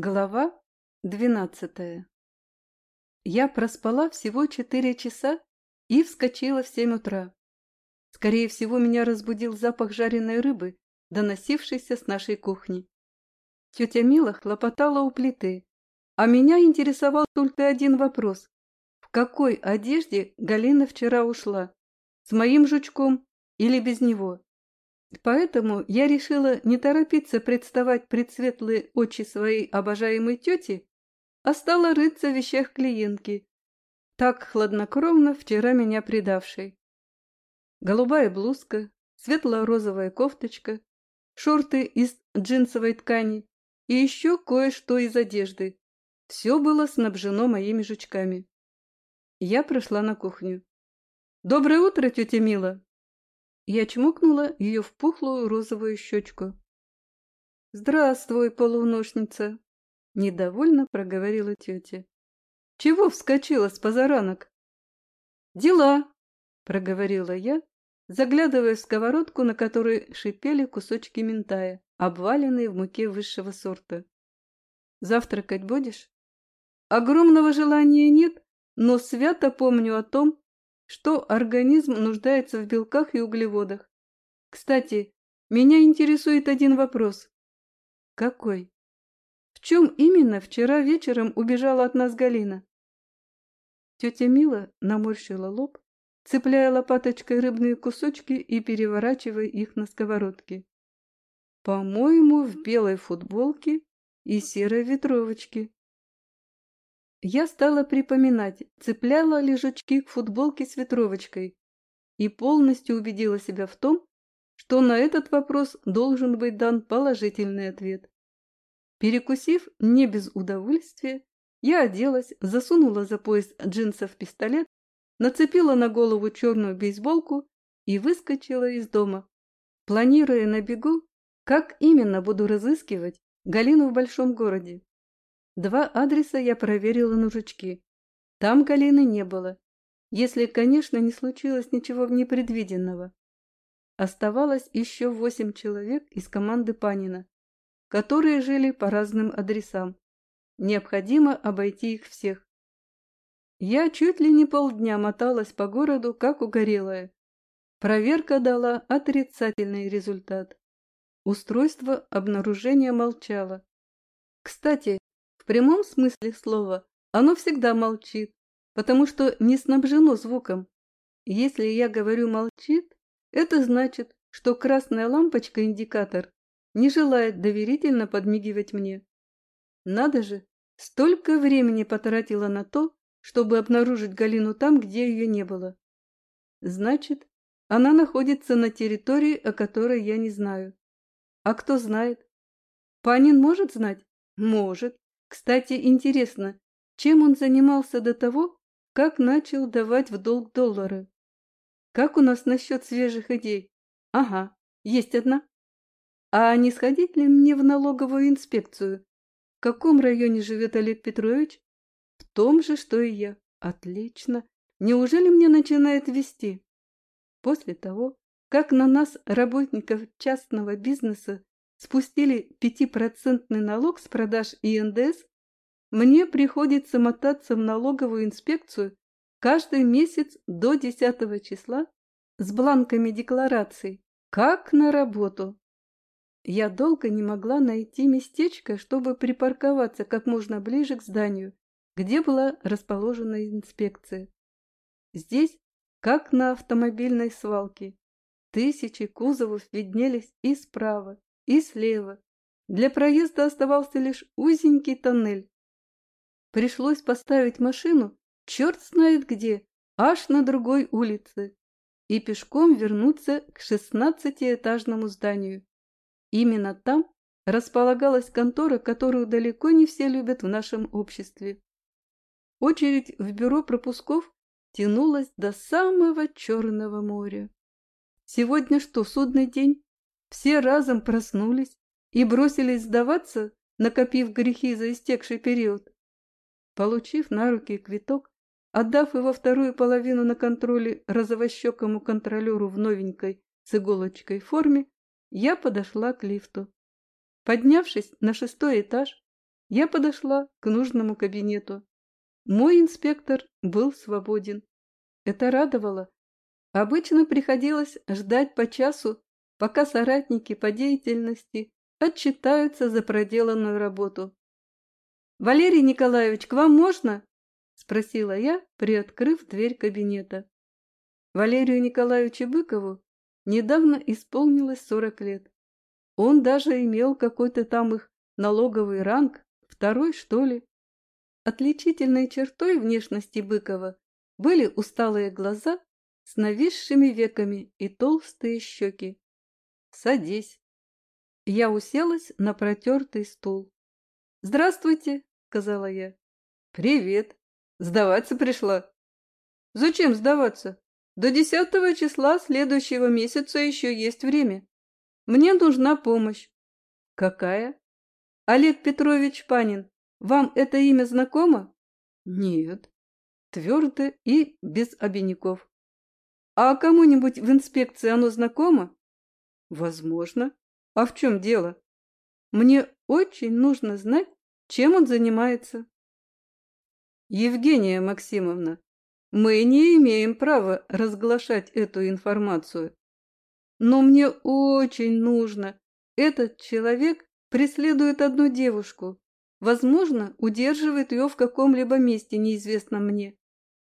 Глава двенадцатая Я проспала всего четыре часа и вскочила в семь утра. Скорее всего, меня разбудил запах жареной рыбы, доносившийся с нашей кухни. Тетя Мила хлопотала у плиты, а меня интересовал только один вопрос. В какой одежде Галина вчера ушла? С моим жучком или без него? Поэтому я решила не торопиться представать предсветлые очи своей обожаемой тети, а стала рыться в вещах клиентки, так хладнокровно вчера меня предавшей. Голубая блузка, светло-розовая кофточка, шорты из джинсовой ткани и еще кое-что из одежды. Все было снабжено моими жучками. Я прошла на кухню. «Доброе утро, тетя Мила!» Я чмокнула ее в пухлую розовую щечку. «Здравствуй, полуношница!» — недовольно проговорила тетя. «Чего вскочила с позаранок?» «Дела!» — проговорила я, заглядывая в сковородку, на которой шипели кусочки ментая, обваленные в муке высшего сорта. «Завтракать будешь?» «Огромного желания нет, но свято помню о том, что организм нуждается в белках и углеводах. Кстати, меня интересует один вопрос. Какой? В чем именно вчера вечером убежала от нас Галина? Тетя Мила наморщила лоб, цепляя лопаточкой рыбные кусочки и переворачивая их на сковородке. По-моему, в белой футболке и серой ветровочке. Я стала припоминать, цепляла ли жучки к футболке с ветровочкой, и полностью убедила себя в том, что на этот вопрос должен быть дан положительный ответ. Перекусив не без удовольствия, я оделась, засунула за пояс джинсов пистолет, нацепила на голову черную бейсболку и выскочила из дома, планируя на бегу, как именно буду разыскивать Галину в большом городе. Два адреса я проверила на жучки. Там Галины не было, если, конечно, не случилось ничего непредвиденного. Оставалось еще восемь человек из команды Панина, которые жили по разным адресам. Необходимо обойти их всех. Я чуть ли не полдня моталась по городу, как угорелая. Проверка дала отрицательный результат. Устройство обнаружения молчало. Кстати, прямом смысле слова оно всегда молчит, потому что не снабжено звуком. Если я говорю «молчит», это значит, что красная лампочка-индикатор не желает доверительно подмигивать мне. Надо же, столько времени потратила на то, чтобы обнаружить Галину там, где ее не было. Значит, она находится на территории, о которой я не знаю. А кто знает? Панин может знать? Может. Кстати, интересно, чем он занимался до того, как начал давать в долг доллары? Как у нас насчет свежих идей? Ага, есть одна. А не сходить ли мне в налоговую инспекцию? В каком районе живет Олег Петрович? В том же, что и я. Отлично. Неужели мне начинает вести? После того, как на нас, работников частного бизнеса, спустили пятипроцентный налог с продаж и НДС, мне приходится мотаться в налоговую инспекцию каждый месяц до 10 числа с бланками деклараций, как на работу. Я долго не могла найти местечко, чтобы припарковаться как можно ближе к зданию, где была расположена инспекция. Здесь, как на автомобильной свалке, тысячи кузовов виднелись и справа, и слева. Для проезда оставался лишь узенький тоннель. Пришлось поставить машину черт знает где, аж на другой улице, и пешком вернуться к шестнадцатиэтажному зданию. Именно там располагалась контора, которую далеко не все любят в нашем обществе. Очередь в бюро пропусков тянулась до самого Черного моря. Сегодня что, судный день? Все разом проснулись и бросились сдаваться, накопив грехи за истекший период. Получив на руки квиток, отдав его вторую половину на контроле розовощекому контролеру в новенькой с иголочкой форме, я подошла к лифту. Поднявшись на шестой этаж, Я подошла к нужному кабинету. Мой инспектор был свободен. Это радовало. Обычно приходилось ждать по часу, пока соратники по деятельности отчитаются за проделанную работу. «Валерий Николаевич, к вам можно?» – спросила я, приоткрыв дверь кабинета. Валерию Николаевичу Быкову недавно исполнилось сорок лет. Он даже имел какой-то там их налоговый ранг, второй, что ли. Отличительной чертой внешности Быкова были усталые глаза с нависшими веками и толстые щеки. «Садись». Я уселась на протертый стул. «Здравствуйте», — сказала я. «Привет. Сдаваться пришла». «Зачем сдаваться? До десятого числа следующего месяца еще есть время. Мне нужна помощь». «Какая?» «Олег Петрович Панин. Вам это имя знакомо?» «Нет». Твердо и без обиняков. «А кому-нибудь в инспекции оно знакомо?» «Возможно. А в чем дело?» «Мне очень нужно знать, чем он занимается?» «Евгения Максимовна, мы не имеем права разглашать эту информацию. Но мне очень нужно. Этот человек преследует одну девушку. Возможно, удерживает ее в каком-либо месте, неизвестном мне.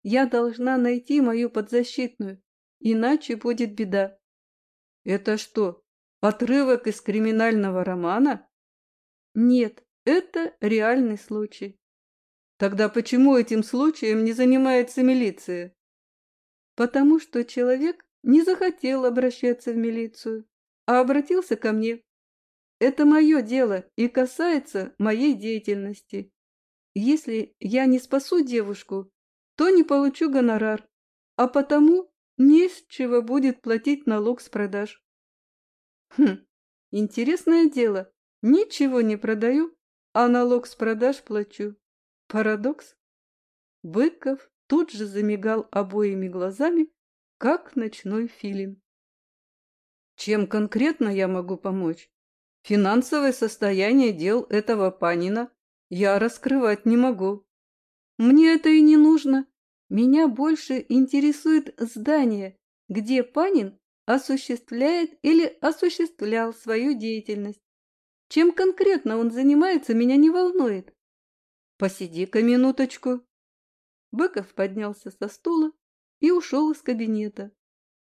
Я должна найти мою подзащитную, иначе будет беда. Это что, отрывок из криминального романа? Нет, это реальный случай. Тогда почему этим случаем не занимается милиция? Потому что человек не захотел обращаться в милицию, а обратился ко мне. Это мое дело и касается моей деятельности. Если я не спасу девушку, то не получу гонорар, а потому не с чего будет платить налог с продаж. Хм, интересное дело. Ничего не продаю, а налог с продаж плачу. Парадокс? Быков тут же замигал обоими глазами, как ночной филин. Чем конкретно я могу помочь? Финансовое состояние дел этого Панина я раскрывать не могу. Мне это и не нужно. Меня больше интересует здание, где Панин осуществляет или осуществлял свою деятельность. Чем конкретно он занимается, меня не волнует. Посиди-ка минуточку. Быков поднялся со стула и ушел из кабинета.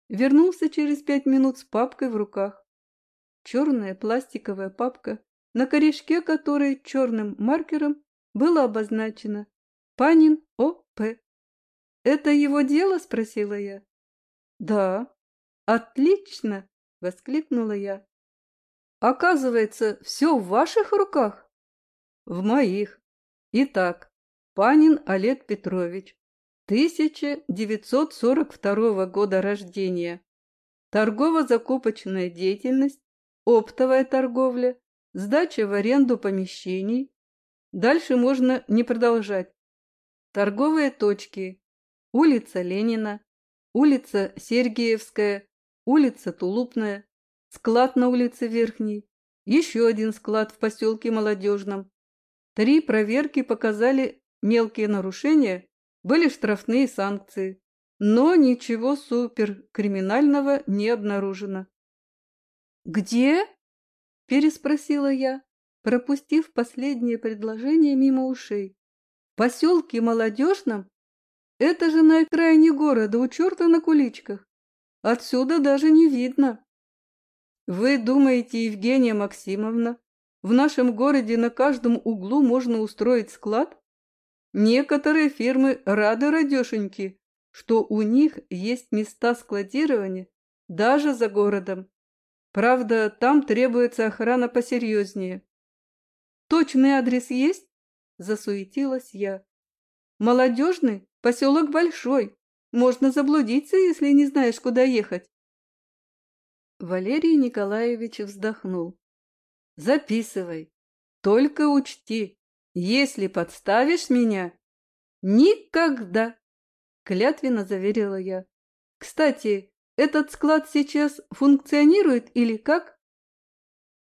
Вернулся через пять минут с папкой в руках. Черная пластиковая папка, на корешке которой черным маркером было обозначено «Панин О.П». «Это его дело?» – спросила я. «Да». «Отлично!» – воскликнула я. «Оказывается, все в ваших руках?» «В моих. Итак, Панин Олег Петрович, 1942 года рождения. Торгово-закупочная деятельность, оптовая торговля, сдача в аренду помещений. Дальше можно не продолжать. Торговые точки. Улица Ленина, улица Сергиевская, улица Тулупная, склад на улице Верхней, еще один склад в поселке Молодежном. Три проверки показали мелкие нарушения, были штрафные санкции, но ничего суперкриминального не обнаружено. «Где?» – переспросила я, пропустив последнее предложение мимо ушей. «В поселке Молодежном? Это же на окраине города, у черта на куличках. Отсюда даже не видно». «Вы думаете, Евгения Максимовна, в нашем городе на каждом углу можно устроить склад? Некоторые фирмы рады радешеньки, что у них есть места складирования даже за городом. Правда, там требуется охрана посерьезнее. Точный адрес есть? Засуетилась я. Молодежный, поселок большой. Можно заблудиться, если не знаешь, куда ехать. Валерий Николаевич вздохнул. Записывай. Только учти, если подставишь меня, никогда, клятвенно заверила я. Кстати, этот склад сейчас функционирует или как?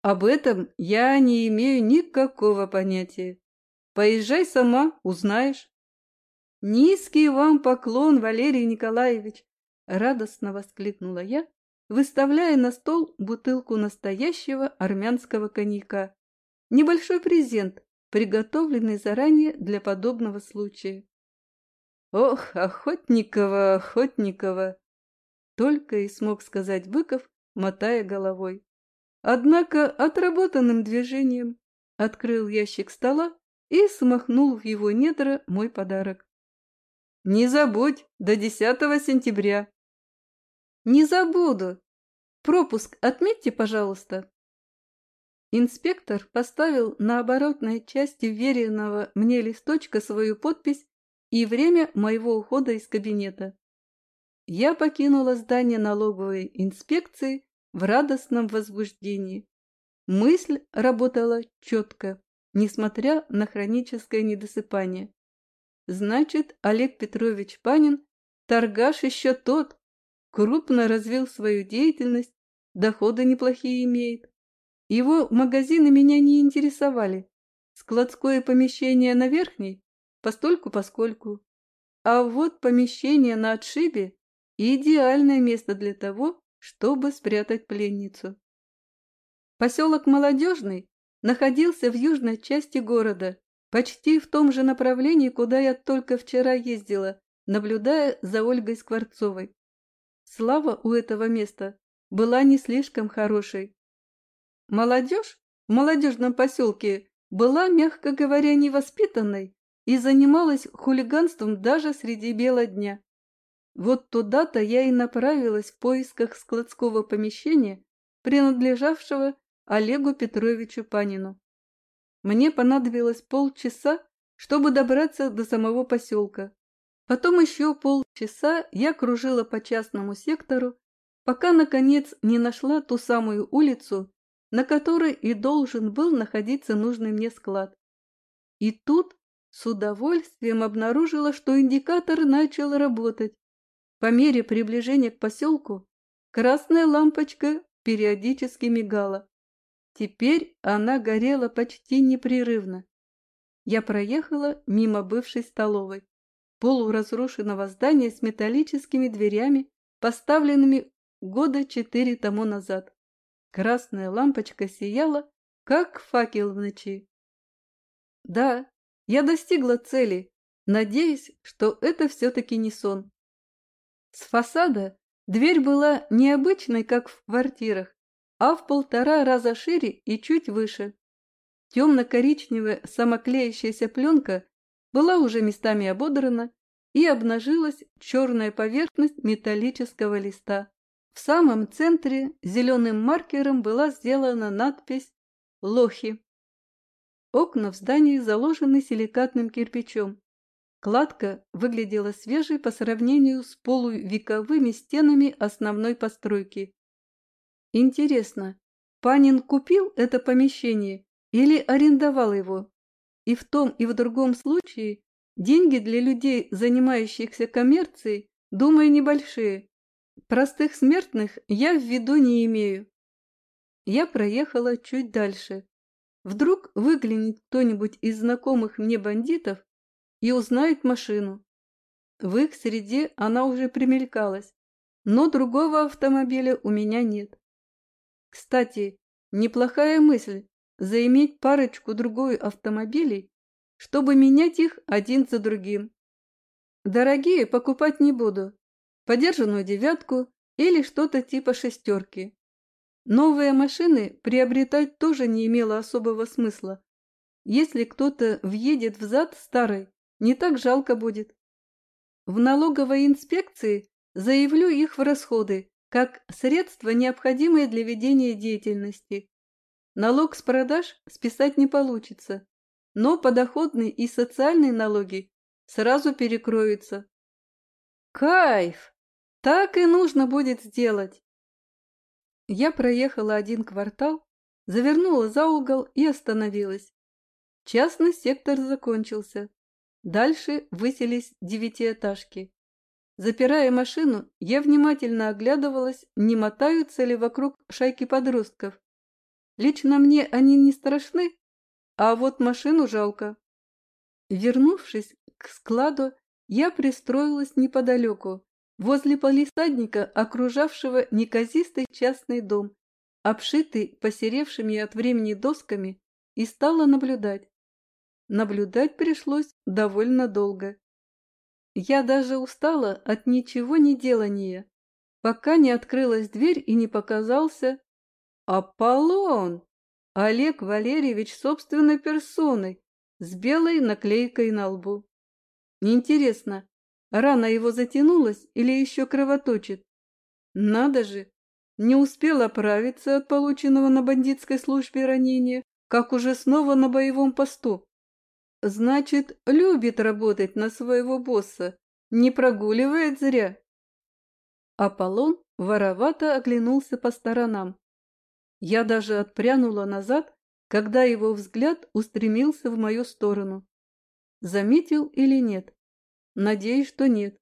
Об этом я не имею никакого понятия. Поезжай сама, узнаешь. Низкий вам поклон, Валерий Николаевич! Радостно воскликнула я, выставляя на стол бутылку настоящего армянского коньяка. Небольшой презент, приготовленный заранее для подобного случая. Ох, Охотникова, Охотникова! Только и смог сказать Быков, мотая головой. Однако отработанным движением открыл ящик стола и смахнул в его недра мой подарок. «Не забудь, до 10 сентября!» «Не забуду! Пропуск отметьте, пожалуйста!» Инспектор поставил на оборотной части веренного мне листочка свою подпись и время моего ухода из кабинета. Я покинула здание налоговой инспекции в радостном возбуждении. Мысль работала четко, несмотря на хроническое недосыпание. Значит, Олег Петрович Панин, торгаш еще тот, крупно развил свою деятельность, доходы неплохие имеет. Его магазины меня не интересовали. Складское помещение на верхней постольку-поскольку. А вот помещение на отшибе – идеальное место для того, чтобы спрятать пленницу. Поселок Молодежный находился в южной части города, почти в том же направлении, куда я только вчера ездила, наблюдая за Ольгой Скворцовой. Слава у этого места была не слишком хорошей. Молодежь в молодежном поселке была, мягко говоря, невоспитанной и занималась хулиганством даже среди бела дня. Вот туда-то я и направилась в поисках складского помещения, принадлежавшего Олегу Петровичу Панину. Мне понадобилось полчаса, чтобы добраться до самого поселка. Потом еще полчаса я кружила по частному сектору, пока, наконец, не нашла ту самую улицу, на которой и должен был находиться нужный мне склад. И тут с удовольствием обнаружила, что индикатор начал работать. По мере приближения к поселку красная лампочка периодически мигала. Теперь она горела почти непрерывно. Я проехала мимо бывшей столовой, полуразрушенного здания с металлическими дверями, поставленными года четыре тому назад. Красная лампочка сияла, как факел в ночи. Да, я достигла цели, надеясь, что это все-таки не сон. С фасада дверь была необычной, как в квартирах, а в полтора раза шире и чуть выше. Темно-коричневая самоклеящаяся пленка была уже местами ободрана и обнажилась черная поверхность металлического листа. В самом центре зеленым маркером была сделана надпись «Лохи». Окна в здании заложены силикатным кирпичом. Кладка выглядела свежей по сравнению с полувековыми стенами основной постройки. Интересно, Панин купил это помещение или арендовал его? И в том и в другом случае деньги для людей, занимающихся коммерцией, думаю, небольшие. Простых смертных я в виду не имею. Я проехала чуть дальше. Вдруг выглянет кто-нибудь из знакомых мне бандитов и узнают машину. В их среде она уже примелькалась, но другого автомобиля у меня нет. Кстати, неплохая мысль заиметь парочку-другую автомобилей, чтобы менять их один за другим. Дорогие покупать не буду, подержанную девятку или что-то типа шестерки. Новые машины приобретать тоже не имело особого смысла. Если кто-то въедет в зад старой, не так жалко будет. В налоговой инспекции заявлю их в расходы, как средства, необходимые для ведения деятельности. Налог с продаж списать не получится, но подоходные и социальные налоги сразу перекроются. Кайф! Так и нужно будет сделать. Я проехала один квартал, завернула за угол и остановилась. Частный сектор закончился. Дальше выселись девятиэтажки. Запирая машину, я внимательно оглядывалась, не мотаются ли вокруг шайки подростков. Лично мне они не страшны, а вот машину жалко. Вернувшись к складу, я пристроилась неподалеку, возле полисадника, окружавшего неказистый частный дом, обшитый посеревшими от времени досками, и стала наблюдать. Наблюдать пришлось довольно долго. Я даже устала от ничего не делания, пока не открылась дверь и не показался Аполлон! Олег Валерьевич собственной персоной, с белой наклейкой на лбу. Интересно, рана его затянулась или еще кровоточит? Надо же, не успел оправиться от полученного на бандитской службе ранения, как уже снова на боевом посту. Значит, любит работать на своего босса, не прогуливает зря. Аполлон воровато оглянулся по сторонам. Я даже отпрянула назад, когда его взгляд устремился в мою сторону. Заметил или нет? Надеюсь, что нет.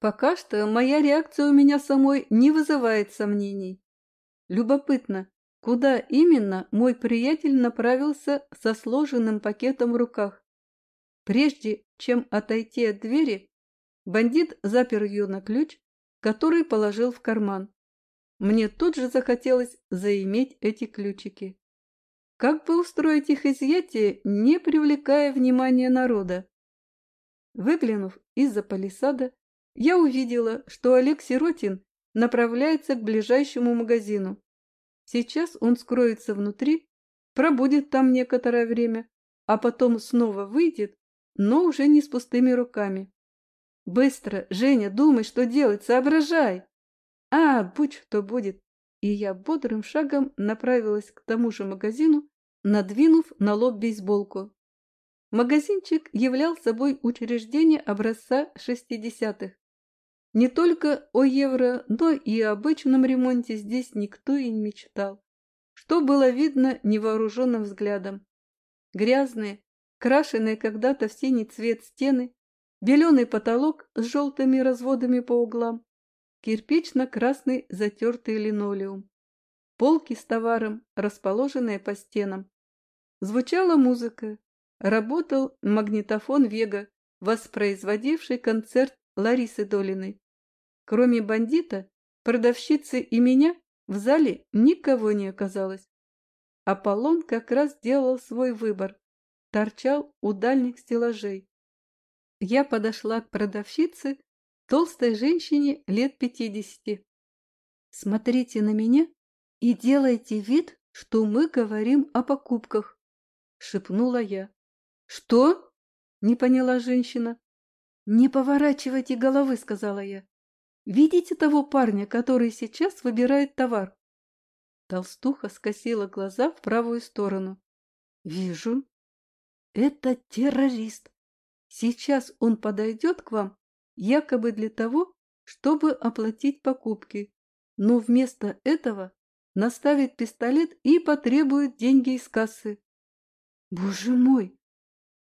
Пока что моя реакция у меня самой не вызывает сомнений. Любопытно, куда именно мой приятель направился со сложенным пакетом в руках. Прежде чем отойти от двери, бандит запер ее на ключ, который положил в карман. Мне тут же захотелось заиметь эти ключики. Как бы устроить их изъятие, не привлекая внимания народа? Выглянув из-за палисада, я увидела, что Олег Сиротин направляется к ближайшему магазину. Сейчас он скроется внутри, пробудет там некоторое время, а потом снова выйдет, но уже не с пустыми руками. «Быстро, Женя, думай, что делать, соображай!» «А, будь что будет!» И я бодрым шагом направилась к тому же магазину, надвинув на лоб бейсболку. Магазинчик являл собой учреждение образца 60-х. Не только о евро, но и обычном ремонте здесь никто и не мечтал, что было видно невооруженным взглядом. Грязные, крашеные когда-то в синий цвет стены, беленый потолок с желтыми разводами по углам, кирпично-красный затертый линолеум, полки с товаром, расположенные по стенам. Звучала музыка, работал магнитофон «Вега», воспроизводивший концерт Ларисы Долиной. Кроме бандита, продавщицы и меня в зале никого не оказалось. Аполлон как раз делал свой выбор, торчал у дальних стеллажей. Я подошла к продавщице, толстой женщине лет пятидесяти. «Смотрите на меня и делайте вид, что мы говорим о покупках», — шепнула я. «Что?» — не поняла женщина. «Не поворачивайте головы», — сказала я. «Видите того парня, который сейчас выбирает товар?» Толстуха скосила глаза в правую сторону. «Вижу. Это террорист. Сейчас он подойдет к вам якобы для того, чтобы оплатить покупки, но вместо этого наставит пистолет и потребует деньги из кассы. Боже мой!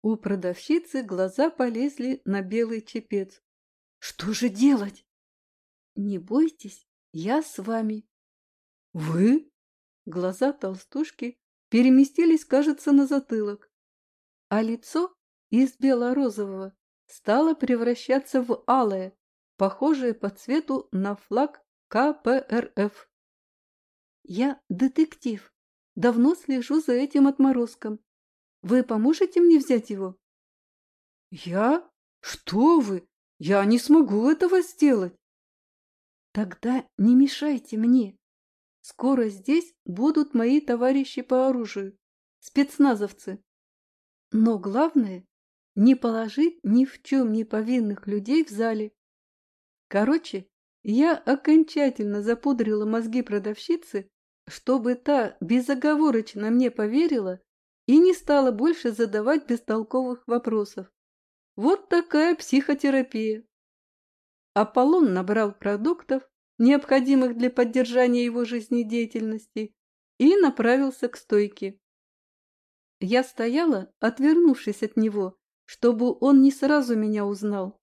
У продавщицы глаза полезли на белый чепец. Что же делать? Не бойтесь, я с вами. Вы? Глаза толстушки переместились, кажется, на затылок, а лицо из бело-розового стало превращаться в алое, похожее по цвету на флаг КПРФ. Я детектив. Давно слежу за этим отморозком. Вы поможете мне взять его? Я? Что вы? Я не смогу этого сделать. Тогда не мешайте мне. Скоро здесь будут мои товарищи по оружию, спецназовцы. Но главное, не положить ни в чем не повинных людей в зале. Короче, я окончательно запудрила мозги продавщицы, чтобы та безоговорочно мне поверила и не стала больше задавать бестолковых вопросов. Вот такая психотерапия. Аполлон набрал продуктов, необходимых для поддержания его жизнедеятельности, и направился к стойке. Я стояла, отвернувшись от него, чтобы он не сразу меня узнал.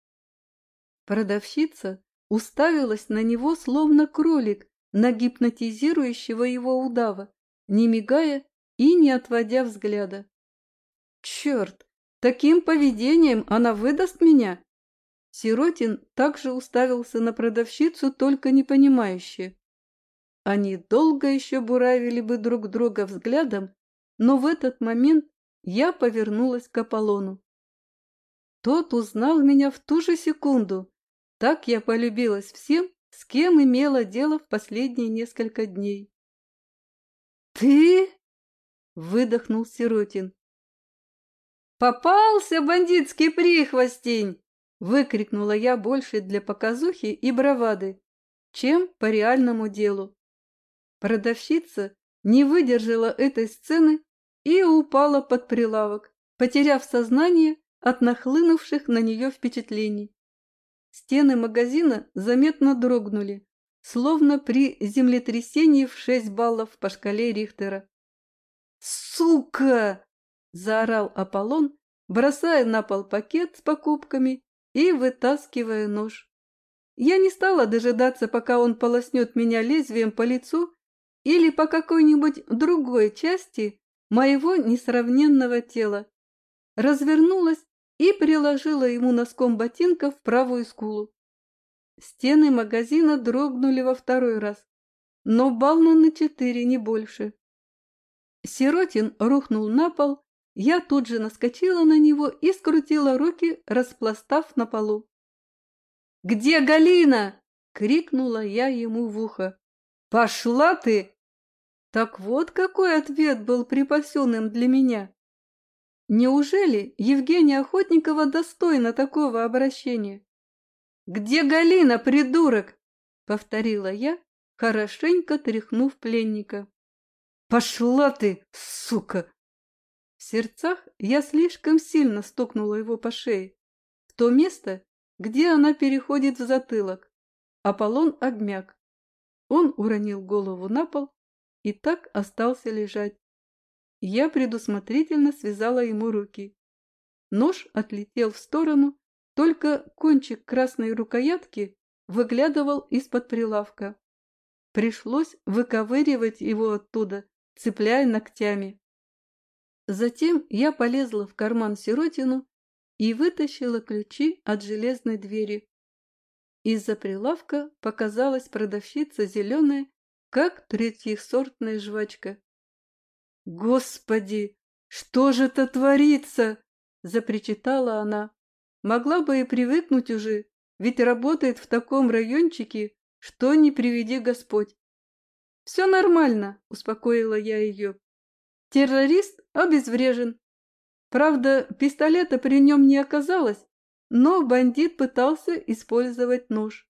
Продавщица уставилась на него, словно кролик, на гипнотизирующего его удава, не мигая и не отводя взгляда. Черт, Таким поведением она выдаст меня. Сиротин также уставился на продавщицу, только непонимающе. Они долго еще буравили бы друг друга взглядом, но в этот момент я повернулась к Аполлону. Тот узнал меня в ту же секунду. Так я полюбилась всем, с кем имела дело в последние несколько дней. «Ты?» — выдохнул Сиротин. «Попался бандитский прихвостень!» — выкрикнула я больше для показухи и бравады, чем по реальному делу. Продавщица не выдержала этой сцены и упала под прилавок, потеряв сознание от нахлынувших на нее впечатлений. Стены магазина заметно дрогнули, словно при землетрясении в шесть баллов по шкале Рихтера. «Сука!» – заорал Аполлон, бросая на пол пакет с покупками и вытаскивая нож. Я не стала дожидаться, пока он полоснет меня лезвием по лицу или по какой-нибудь другой части моего несравненного тела. Развернулась и приложила ему носком ботинка в правую скулу. Стены магазина дрогнули во второй раз, но бална на четыре, не больше. Сиротин рухнул на пол, я тут же наскочила на него и скрутила руки, распластав на полу. «Где Галина?» — крикнула я ему в ухо. «Пошла ты!» Так вот какой ответ был припасенным для меня. Неужели Евгения Охотникова достойна такого обращения? «Где Галина, придурок?» — повторила я, хорошенько тряхнув пленника. «Пошла ты, сука!» В сердцах я слишком сильно стукнула его по шее, в то место, где она переходит в затылок. Аполлон обмяк. Он уронил голову на пол и так остался лежать. Я предусмотрительно связала ему руки. Нож отлетел в сторону, только кончик красной рукоятки выглядывал из-под прилавка. Пришлось выковыривать его оттуда, цепляя ногтями. Затем я полезла в карман сиротину и вытащила ключи от железной двери. Из-за прилавка показалась продавщица зеленая как третьесортная жвачка. «Господи, что же это творится?» – запричитала она. «Могла бы и привыкнуть уже, ведь работает в таком райончике, что не приведи Господь». «Все нормально», – успокоила я ее. «Террорист обезврежен. Правда, пистолета при нем не оказалось, но бандит пытался использовать нож.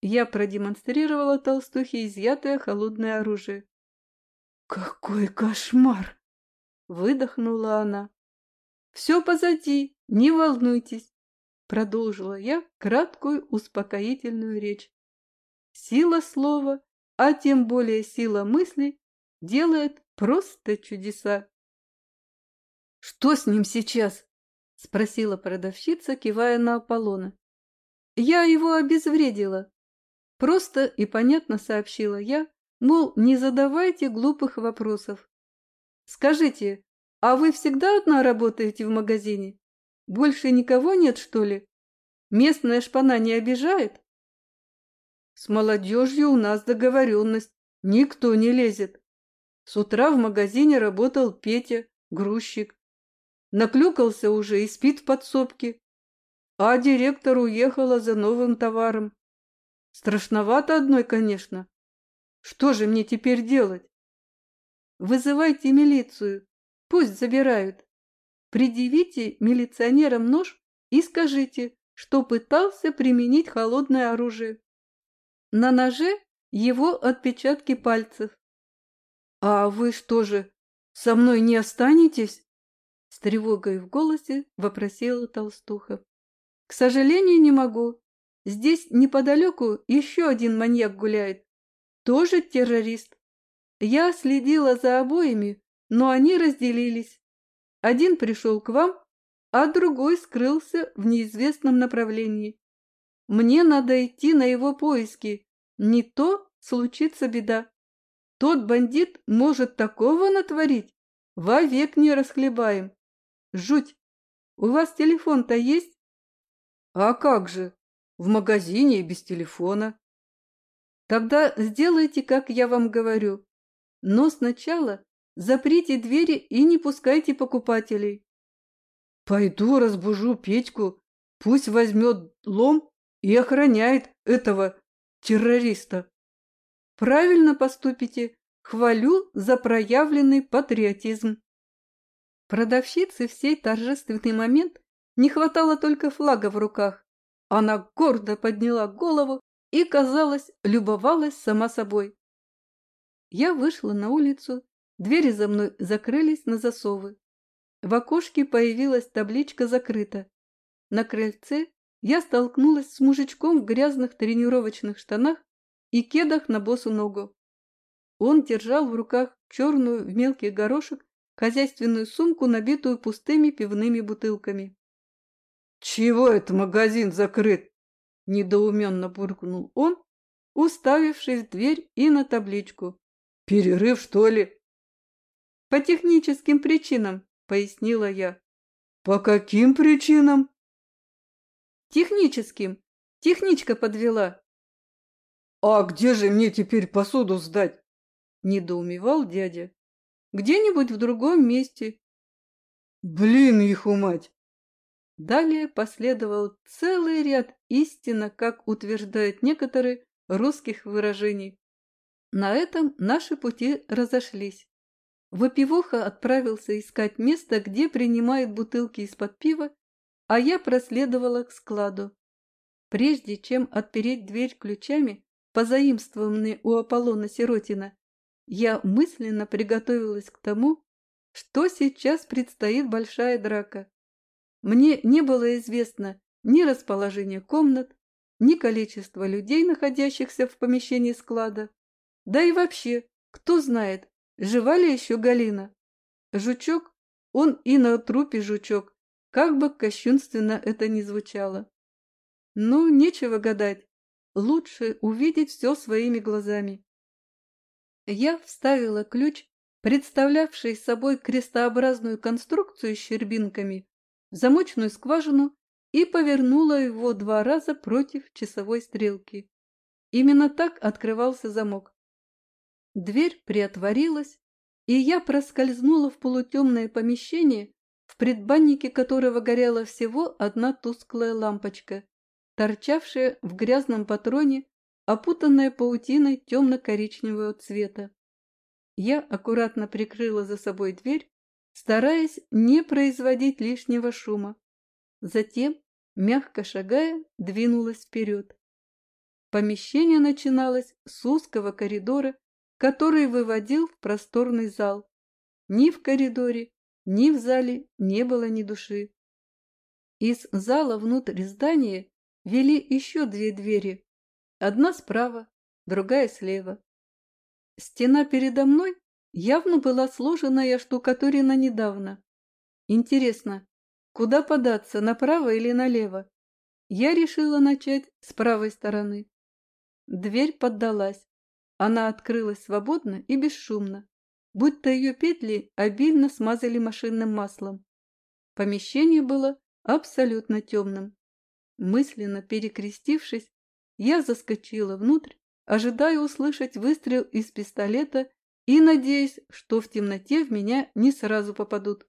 Я продемонстрировала толстухе изъятое холодное оружие. «Какой кошмар!» — выдохнула она. «Все позади, не волнуйтесь!» — продолжила я краткую успокоительную речь. Сила слова, а тем более сила мысли, делает просто чудеса. «Что с ним сейчас?» — спросила продавщица, кивая на Аполлона. «Я его обезвредила», Просто и понятно сообщила я, мол, не задавайте глупых вопросов. Скажите, а вы всегда одна работаете в магазине? Больше никого нет, что ли? Местная шпана не обижает? С молодежью у нас договоренность, никто не лезет. С утра в магазине работал Петя, грузчик. Наклюкался уже и спит в подсобке. А директор уехала за новым товаром. Страшновато одной, конечно. Что же мне теперь делать? Вызывайте милицию, пусть забирают. Предъявите милиционерам нож и скажите, что пытался применить холодное оружие. На ноже его отпечатки пальцев. «А вы что же, со мной не останетесь?» Тревогой в голосе вопросила толстуха. «К сожалению, не могу. Здесь неподалеку еще один маньяк гуляет. Тоже террорист. Я следила за обоими, но они разделились. Один пришел к вам, а другой скрылся в неизвестном направлении. Мне надо идти на его поиски. Не то случится беда. Тот бандит может такого натворить. Вовек не расхлебаем. Жуть. у вас телефон-то есть? А как же? В магазине и без телефона. Тогда сделайте, как я вам говорю. Но сначала заприте двери и не пускайте покупателей. Пойду разбужу Петьку, пусть возьмет лом и охраняет этого террориста. Правильно поступите. Хвалю за проявленный патриотизм. Продавщице в сей торжественный момент не хватало только флага в руках. Она гордо подняла голову и, казалось, любовалась сама собой. Я вышла на улицу, двери за мной закрылись на засовы. В окошке появилась табличка «Закрыто». На крыльце я столкнулась с мужичком в грязных тренировочных штанах и кедах на босу ногу. Он держал в руках черную в мелкий горошек хозяйственную сумку, набитую пустыми пивными бутылками. «Чего это магазин закрыт?» – недоуменно буркнул он, уставившись в дверь и на табличку. «Перерыв, что ли?» «По техническим причинам», – пояснила я. «По каким причинам?» «Техническим. Техничка подвела». «А где же мне теперь посуду сдать?» – недоумевал дядя. «Где-нибудь в другом месте». «Блин, их умать! Далее последовал целый ряд истинно, как утверждают некоторые, русских выражений. На этом наши пути разошлись. Выпивоха отправился искать место, где принимают бутылки из-под пива, а я проследовала к складу. Прежде чем отпереть дверь ключами, позаимствованные у Аполлона Сиротина, я мысленно приготовилась к тому, что сейчас предстоит большая драка. Мне не было известно ни расположение комнат, ни количество людей, находящихся в помещении склада. Да и вообще, кто знает, жива ли еще Галина? Жучок, он и на трупе жучок, как бы кощунственно это ни звучало. Ну, нечего гадать, лучше увидеть все своими глазами. Я вставила ключ, представлявший собой крестообразную конструкцию с щербинками, замочную скважину и повернула его два раза против часовой стрелки. Именно так открывался замок. Дверь приотворилась, и я проскользнула в полутемное помещение, в предбаннике которого горела всего одна тусклая лампочка, торчавшая в грязном патроне, опутанная паутиной темно-коричневого цвета. Я аккуратно прикрыла за собой дверь стараясь не производить лишнего шума. Затем, мягко шагая, двинулась вперед. Помещение начиналось с узкого коридора, который выводил в просторный зал. Ни в коридоре, ни в зале не было ни души. Из зала внутрь здания вели еще две двери. Одна справа, другая слева. Стена передо мной Явно была сложена и оштукатурена недавно. Интересно, куда податься, направо или налево? Я решила начать с правой стороны. Дверь поддалась. Она открылась свободно и бесшумно, будто ее петли обильно смазали машинным маслом. Помещение было абсолютно темным. Мысленно перекрестившись, я заскочила внутрь, ожидая услышать выстрел из пистолета и надеясь, что в темноте в меня не сразу попадут.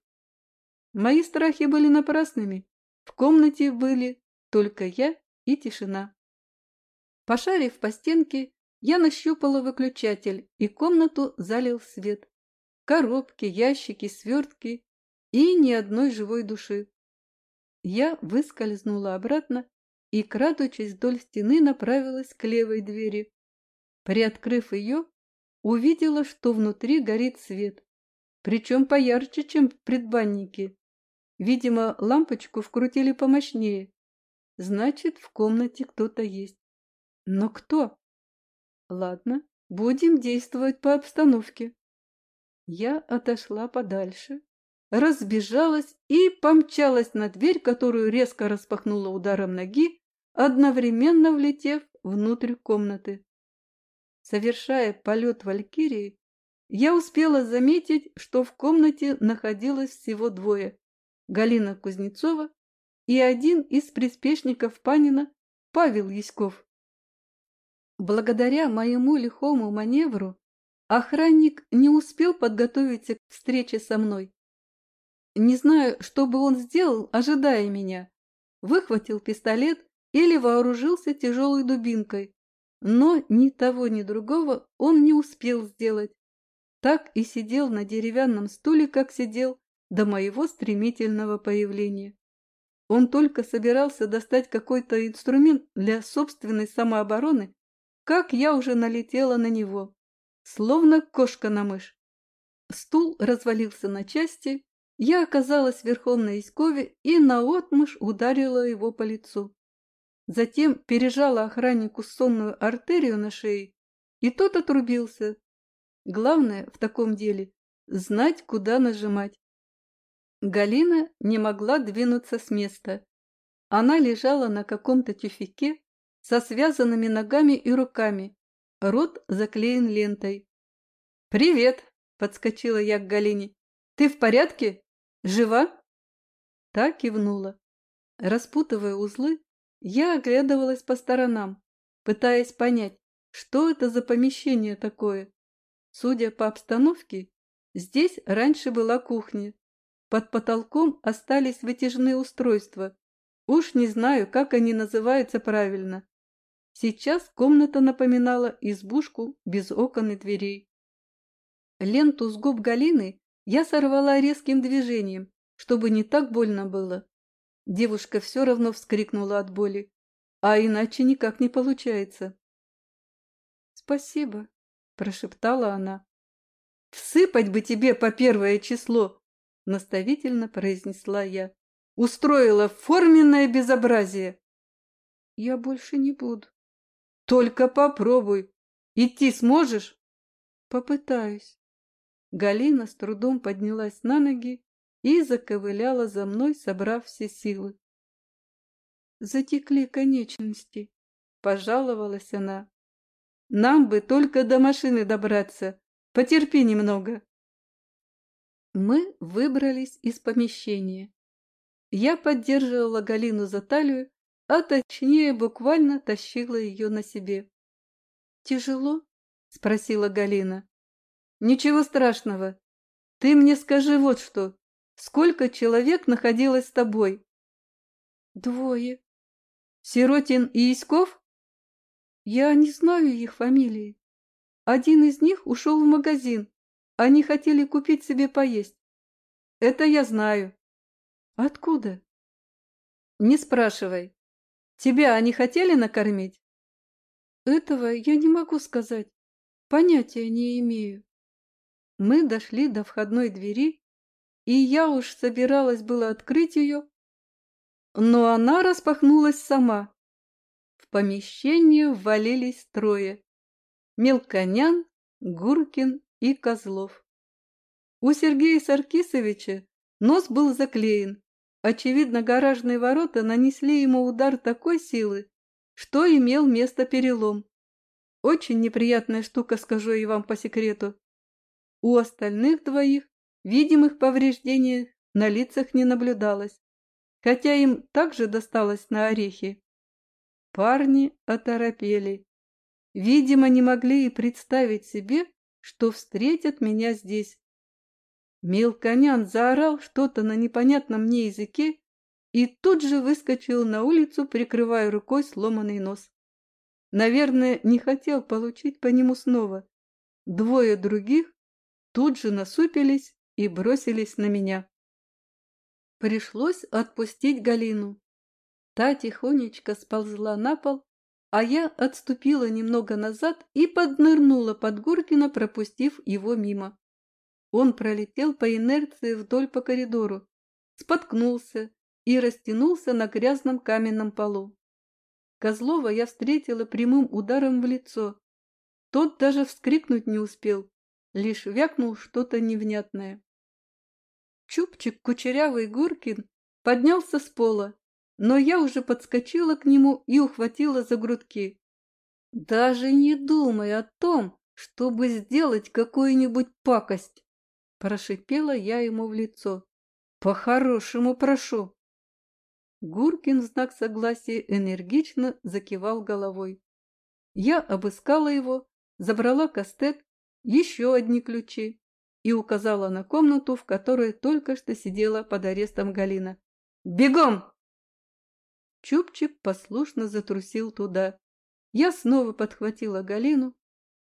Мои страхи были напрасными. В комнате были только я и тишина. Пошарив по стенке, я нащупала выключатель, и комнату залил свет. Коробки, ящики, свертки и ни одной живой души. Я выскользнула обратно и, крадучись вдоль стены, направилась к левой двери. Приоткрыв ее, увидела, что внутри горит свет, причем поярче, чем в предбаннике. Видимо, лампочку вкрутили помощнее. Значит, в комнате кто-то есть. Но кто? Ладно, будем действовать по обстановке. Я отошла подальше, разбежалась и помчалась на дверь, которую резко распахнула ударом ноги, одновременно влетев внутрь комнаты. Совершая полет Валькирии, я успела заметить, что в комнате находилось всего двое Галина Кузнецова и один из приспешников Панина Павел Яськов. Благодаря моему лихому маневру охранник не успел подготовиться к встрече со мной. Не знаю, что бы он сделал, ожидая меня. Выхватил пистолет или вооружился тяжелой дубинкой. Но ни того, ни другого он не успел сделать. Так и сидел на деревянном стуле, как сидел до моего стремительного появления. Он только собирался достать какой-то инструмент для собственной самообороны, как я уже налетела на него, словно кошка на мышь. Стул развалился на части, я оказалась верхом на Иськове и наотмашь ударила его по лицу. Затем пережала охраннику сонную артерию на шее, и тот отрубился. Главное в таком деле – знать, куда нажимать. Галина не могла двинуться с места. Она лежала на каком-то тюфике со связанными ногами и руками, рот заклеен лентой. «Привет!» – подскочила я к Галине. «Ты в порядке? Жива?» Та кивнула. Распутывая узлы, я оглядывалась по сторонам, пытаясь понять, что это за помещение такое. Судя по обстановке, здесь раньше была кухня, под потолком остались вытяжные устройства. Уж не знаю, как они называются правильно. Сейчас комната напоминала избушку без окон и дверей. Ленту с губ Галины я сорвала резким движением, чтобы не так больно было. Девушка все равно вскрикнула от боли, а иначе никак не получается. «Спасибо», – прошептала она. «Всыпать бы тебе по первое число!» — наставительно произнесла я. «Устроила форменное безобразие!» «Я больше не буду». «Только попробуй. Идти сможешь?» «Попытаюсь». Галина с трудом поднялась на ноги и заковыляла за мной, собрав все силы. «Затекли конечности», — пожаловалась она. «Нам бы только до машины добраться. Потерпи немного». Мы выбрались из помещения. Я поддерживала Галину за талию, а точнее буквально тащила ее на себе. «Тяжело?» – спросила Галина. «Ничего страшного. Ты мне скажи вот что. Сколько человек находилось с тобой?» «Двое». «Сиротин и Иськов?» «Я не знаю их фамилии. Один из них ушел в магазин, они хотели купить себе поесть. Это я знаю. Откуда? Не спрашивай. Тебя они хотели накормить? Этого я не могу сказать. Понятия не имею. Мы дошли до входной двери, и я уж собиралась было открыть ее, но она распахнулась сама. В помещение ввалились трое. Мелконян, Гуркин и Козлов. У Сергея Саркисовича нос был заклеен. Очевидно, гаражные ворота нанесли ему удар такой силы, что имел место перелом. Очень неприятная штука, скажу я вам по секрету. У остальных двоих видимых повреждений на лицах не наблюдалось, хотя им также досталось на орехи. Парни оторопели. Видимо, не могли и представить себе, что встретят меня здесь. Мелконян заорал что-то на непонятном мне языке и тут же выскочил на улицу, прикрывая рукой сломанный нос. Наверное, не хотел получить по нему снова. Двое других тут же насупились и бросились на меня. Пришлось отпустить Галину. Та тихонечко сползла на пол а я отступила немного назад и поднырнула под Гуркина, пропустив его мимо. Он пролетел по инерции вдоль по коридору, споткнулся и растянулся на грязном каменном полу. Козлова я встретила прямым ударом в лицо. Тот даже вскрикнуть не успел, лишь вякнул что-то невнятное. Чупчик кучерявый Гуркин поднялся с пола но я уже подскочила к нему и ухватила за грудки. «Даже не думай о том, чтобы сделать какую-нибудь пакость!» Прошипела я ему в лицо. По-хорошему прошу. Гуркин в знак согласия энергично закивал головой. Я обыскала его, забрала кастет, еще одни ключи и указала на комнату, в которой только что сидела под арестом Галина. «Бегом!» Чупчик послушно затрусил туда. Я снова подхватила Галину.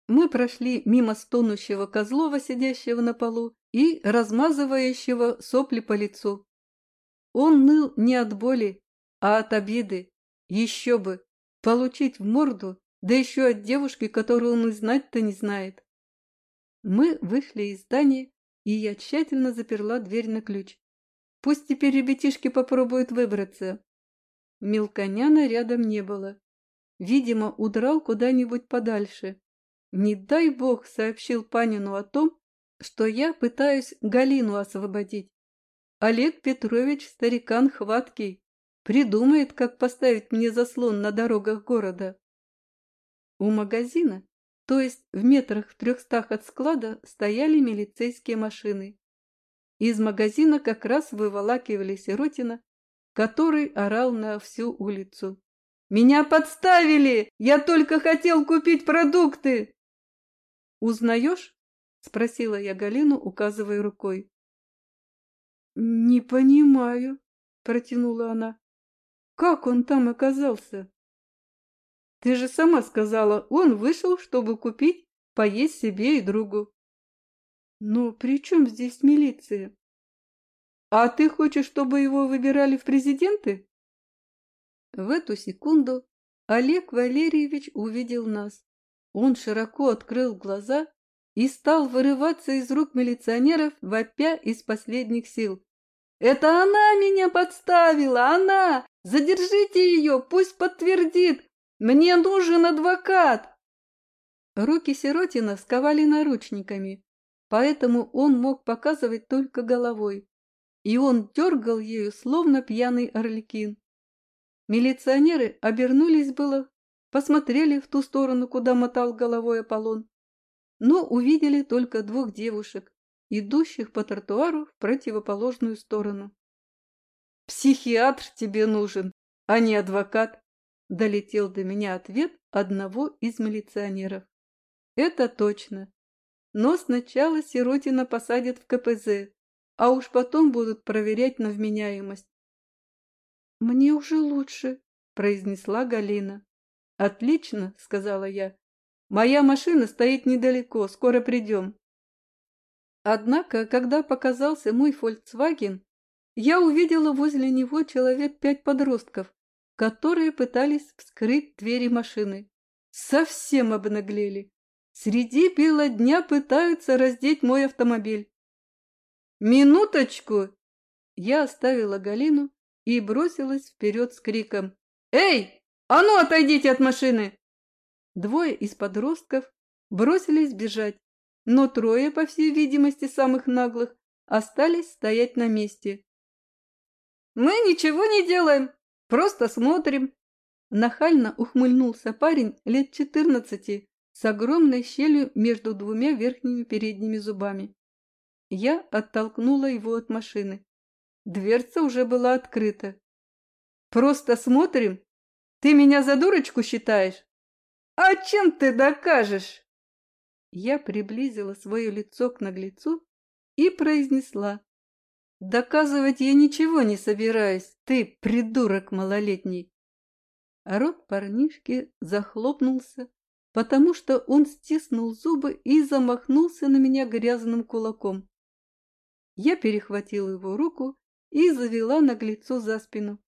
Мы прошли мимо стонущего Козлова, сидящего на полу, и размазывающего сопли по лицу. Он ныл не от боли, а от обиды. Еще бы! Получить в морду, да еще от девушки, которую он и знать-то не знает. Мы вышли из здания, и я тщательно заперла дверь на ключ. Пусть теперь ребятишки попробуют выбраться. Мелконяна рядом не было. Видимо, удрал куда-нибудь подальше. Не дай бог сообщил Панину о том, что я пытаюсь Галину освободить. Олег Петрович старикан хваткий, придумает, как поставить мне заслон на дорогах города. У магазина то есть в метрах в трехстах от склада стояли милицейские машины. Из магазина как раз выволакивали Сиротина, который орал на всю улицу. «Меня подставили! Я только хотел купить продукты!» «Узнаешь?» — спросила я Галину, указывая рукой. «Не понимаю», — протянула она. «Как он там оказался?» Ты же сама сказала, он вышел, чтобы купить, поесть себе и другу. Но при чем здесь милиция? А ты хочешь, чтобы его выбирали в президенты? В эту секунду Олег Валерьевич увидел нас. Он широко открыл глаза и стал вырываться из рук милиционеров, вопя из последних сил. «Это она меня подставила! Она! Задержите ее! Пусть подтвердит! Мне нужен адвокат!» Руки Сиротина сковали наручниками, поэтому он мог показывать только головой, и он дергал ею, словно пьяный орликин. Милиционеры обернулись было, посмотрели в ту сторону, куда мотал головой Аполлон, но увидели только двух девушек, идущих по тротуару в противоположную сторону. «Психиатр тебе нужен, а не адвокат», Долетел до меня ответ одного из милиционеров. Это точно. Но сначала Сиротина посадят в КПЗ, а уж потом будут проверять на вменяемость. «Мне уже лучше», — произнесла Галина. «Отлично», — сказала я. «Моя машина стоит недалеко, скоро придем». Однако, когда показался мой «Фольксваген», я увидела возле него человек пять подростков, которые пытались вскрыть двери машины. Совсем обнаглели. Среди бела дня пытаются раздеть мой автомобиль. «Минуточку!» Я оставила Галину и бросилась вперед с криком. «Эй, а ну отойдите от машины!» Двое из подростков бросились бежать, но трое, по всей видимости, самых наглых, остались стоять на месте. «Мы ничего не делаем!» Просто смотрим. Нахально ухмыльнулся парень лет четырнадцати с огромной щелью между двумя верхними передними зубами. Я оттолкнула его от машины. Дверца уже была открыта. «Просто смотрим? Ты меня за дурочку считаешь? А чем ты докажешь?» Я приблизила свое лицо к наглецу и произнесла. Доказывать я ничего не собираюсь, ты придурок малолетний. Рот парнишки захлопнулся, потому что он стиснул зубы и замахнулся на меня грязным кулаком. Я перехватила его руку и завела наглецу за спину.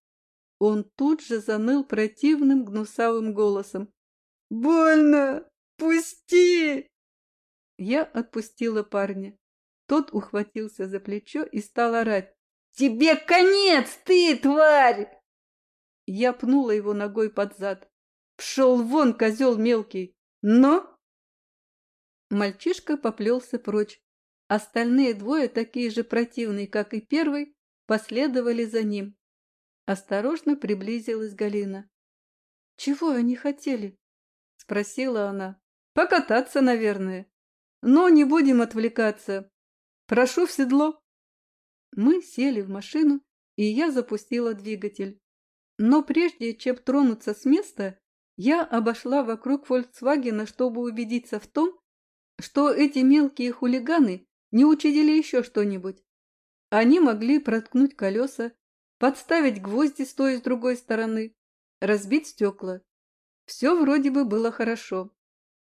Он тут же заныл противным гнусавым голосом. «Больно! Пусти!» Я отпустила парня. Тот ухватился за плечо и стал орать. «Тебе конец, ты, тварь!» Я пнула его ногой под зад. «Пшел вон, козел мелкий! Но...» Мальчишка поплелся прочь. Остальные двое, такие же противные, как и первый, последовали за ним. Осторожно приблизилась Галина. «Чего они хотели?» — спросила она. «Покататься, наверное. Но не будем отвлекаться. Прошу в седло. Мы сели в машину, и я запустила двигатель. Но прежде чем тронуться с места, я обошла вокруг «Фольксвагена», чтобы убедиться в том, что эти мелкие хулиганы не учудили еще что-нибудь. Они могли проткнуть колеса, подставить гвозди с той и с другой стороны, разбить стекла. Все вроде бы было хорошо.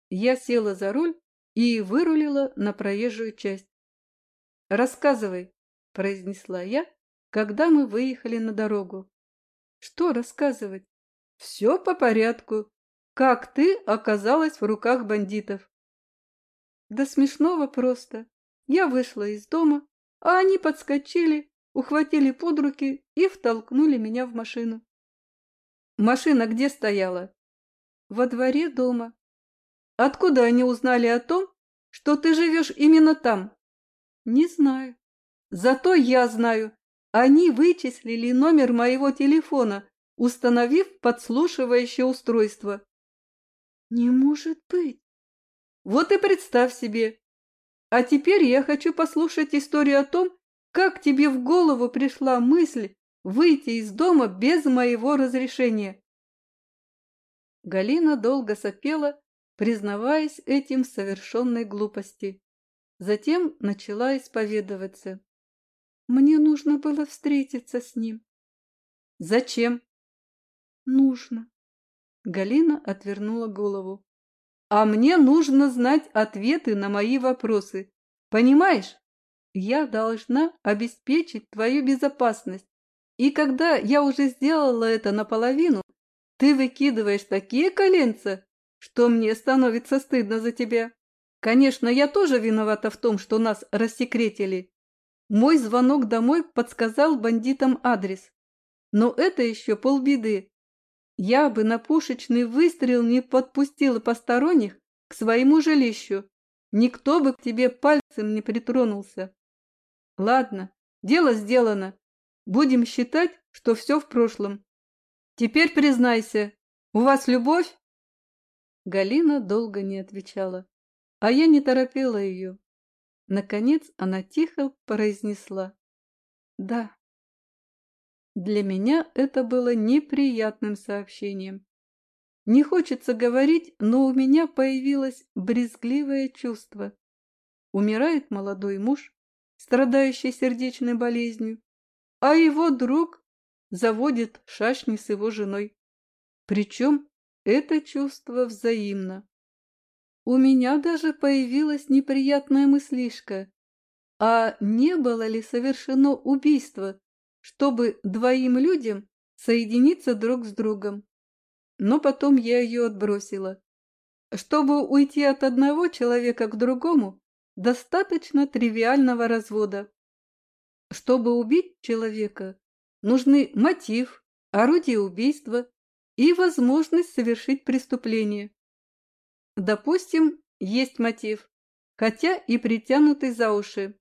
Я села за руль и вырулила на проезжую часть. «Рассказывай», – произнесла я, когда мы выехали на дорогу. «Что рассказывать?» «Все по порядку. Как ты оказалась в руках бандитов?» «Да смешного просто. Я вышла из дома, а они подскочили, ухватили под руки и втолкнули меня в машину». «Машина где стояла?» «Во дворе дома». «Откуда они узнали о том, что ты живешь именно там?» «Не знаю. Зато я знаю. Они вычислили номер моего телефона, установив подслушивающее устройство. Не может быть. Вот и представь себе. А теперь я хочу послушать историю о том, как тебе в голову пришла мысль выйти из дома без моего разрешения. Галина долго сопела, признаваясь этим в совершенной глупости. Затем начала исповедоваться. Мне нужно было встретиться с ним. Зачем? Нужно. Галина отвернула голову. А мне нужно знать ответы на мои вопросы. Понимаешь? Я должна обеспечить твою безопасность. И когда я уже сделала это наполовину, ты выкидываешь такие коленца, что мне становится стыдно за тебя. Конечно, я тоже виновата в том, что нас рассекретили. Мой звонок домой подсказал бандитам адрес. Но это еще полбеды. Я бы на пушечный выстрел не подпустила посторонних к своему жилищу. Никто бы к тебе пальцем не притронулся. Ладно, дело сделано. Будем считать, что все в прошлом. Теперь признайся, у вас любовь? Галина долго не отвечала, а я не торопила ее. Наконец она тихо произнесла «Да». Для меня это было неприятным сообщением. Не хочется говорить, но у меня появилось брезгливое чувство. Умирает молодой муж, страдающий сердечной болезнью, а его друг заводит шашни с его женой. Причем это чувство взаимно. У меня даже появилась неприятная мыслишка. А не было ли совершено убийство, чтобы двоим людям соединиться друг с другом? Но потом я ее отбросила. Чтобы уйти от одного человека к другому, достаточно тривиального развода. Чтобы убить человека, нужны мотив, орудие убийства и возможность совершить преступление. Допустим, есть мотив, хотя и притянутый за уши.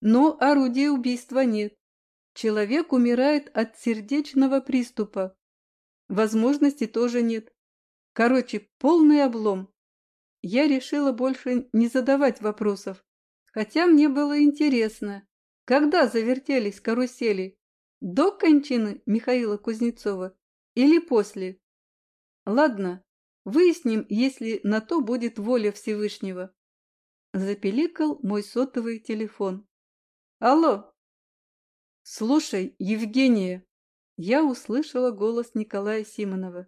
Но орудия убийства нет. Человек умирает от сердечного приступа. Возможности тоже нет. Короче, полный облом. Я решила больше не задавать вопросов, хотя мне было интересно, когда завертелись карусели, до кончины Михаила Кузнецова или после. Ладно, Выясним, если на то будет воля Всевышнего. Запеликал мой сотовый телефон. Алло. Слушай, Евгения. Я услышала голос Николая Симонова.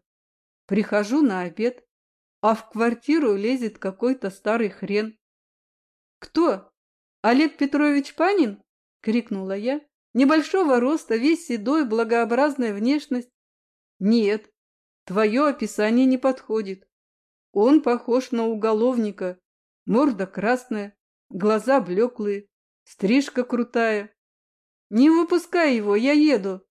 Прихожу на обед, а в квартиру лезет какой-то старый хрен. Кто? Олег Петрович Панин? Крикнула я. Небольшого роста, весь седой, благообразная внешность. Нет, Твое описание не подходит. Он похож на уголовника. Морда красная, глаза блеклые, стрижка крутая. Не выпускай его, я еду.